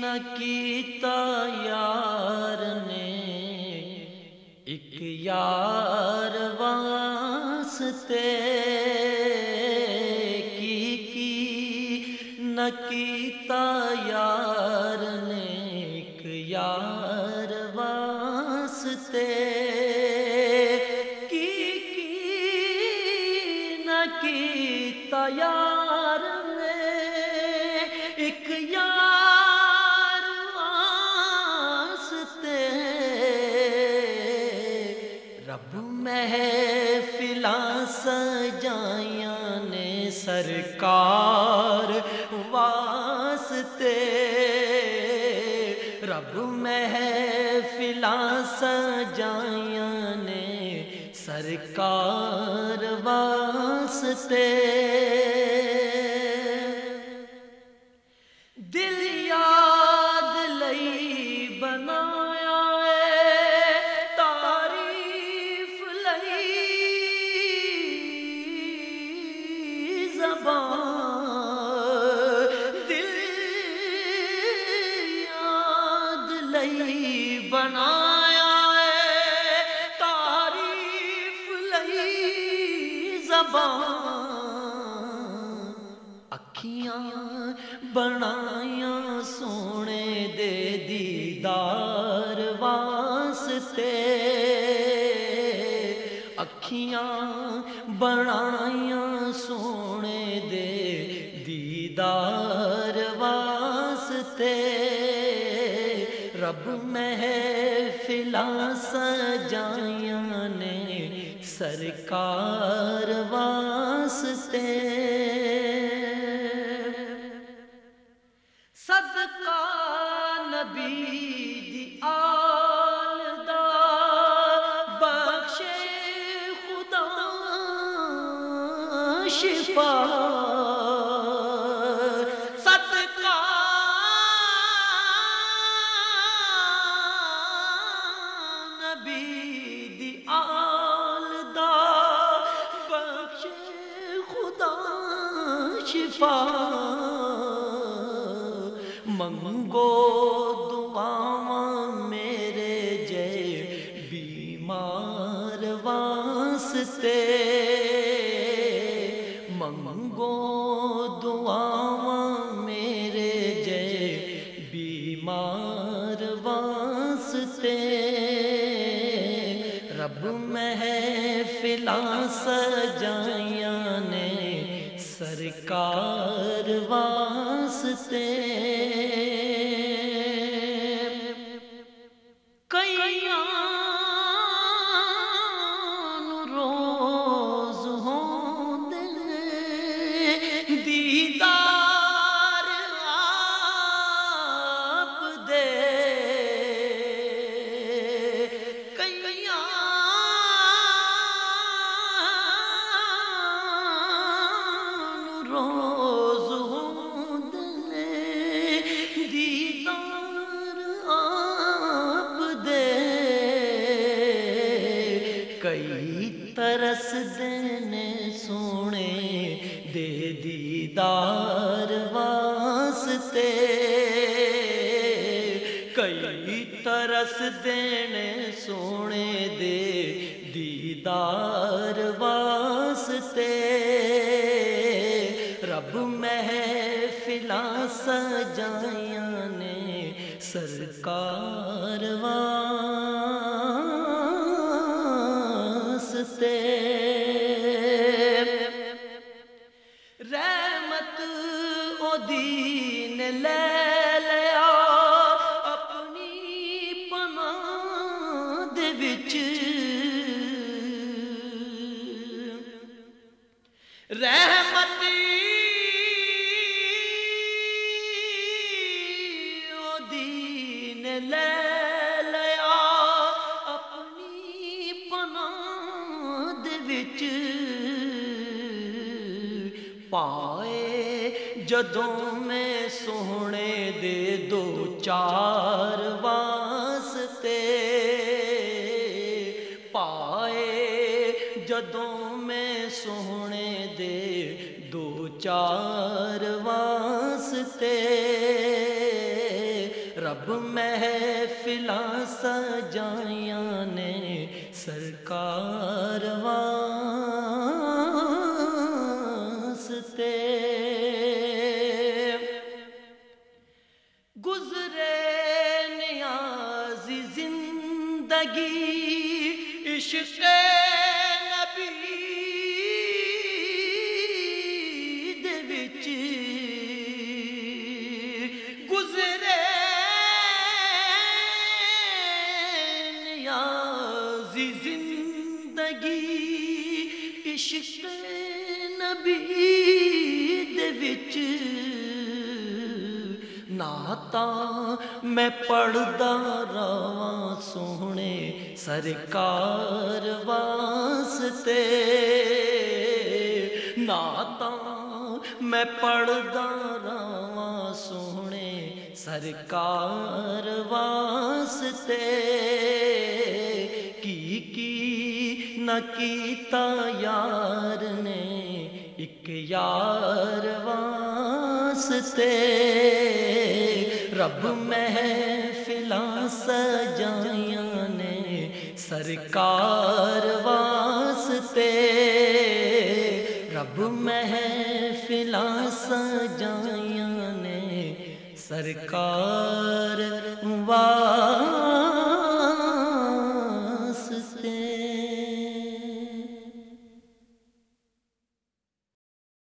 نہ کیتا یار نے، ایک یار واسطے کی کی؟ نہ کیتا یار نے، ایک یار واسطے کی کی؟ نہ کیتا یار نے، ایک یار محفلاں سجائیاں نے سرکار واسطے۔ رب محفلاں سجائیاں نے سرکار واسطے۔ دل یاد لئی بنایا لئی بنایا ہے تعریف لئی زبان اکھیاں بنایاں سونے دے دیدار واسطے اکھیاں بنایاں سونے دے دیدار محفلاں سجائیاں نے سرکار واسطے۔ صدقہ نبی دی آل دا بخشے خدا شفا شفا منگو دعاواں میرے جے بیمار واسطے۔ منگو دعاواں میرے جے بیمار واسطے۔ رب محفلاں سجائیاں نے سرکار واسطے کئی ترس دینے سونے دے دیدار واسطے کئی ترس دینے سونے دے دیدار واسطے رب محفلاں سجائیاں نے سرکار واسطے رحمت او دین لے لیا اپنی پناہ دے وچ۔ رحمت او دین لے لیا اپنی پناہ دے وچ۔ پائے جدوں میں سونے دے دو چار واسطے پائے جدوں میں سونے دے دو چار واسطے رب محفلاں سجائیاں نے سرکار واسطے گزرتے۔ گزرے نیاز زندگی عشق نبی دے وچ۔ گزرے نیازی زندگی عشق نبی دے وچ ناتا میں پڑھدا رہاں سونے سرکار واسطے ناتا میں پڑھدا رہاں سونے سرکار واسطے نہ کیتا یار نے، ایک یار واسطے۔ رب محفلاں سجائیاں نے سرکار واسطے۔ رب محفلاں سجائیاں نے سرکار واسطے۔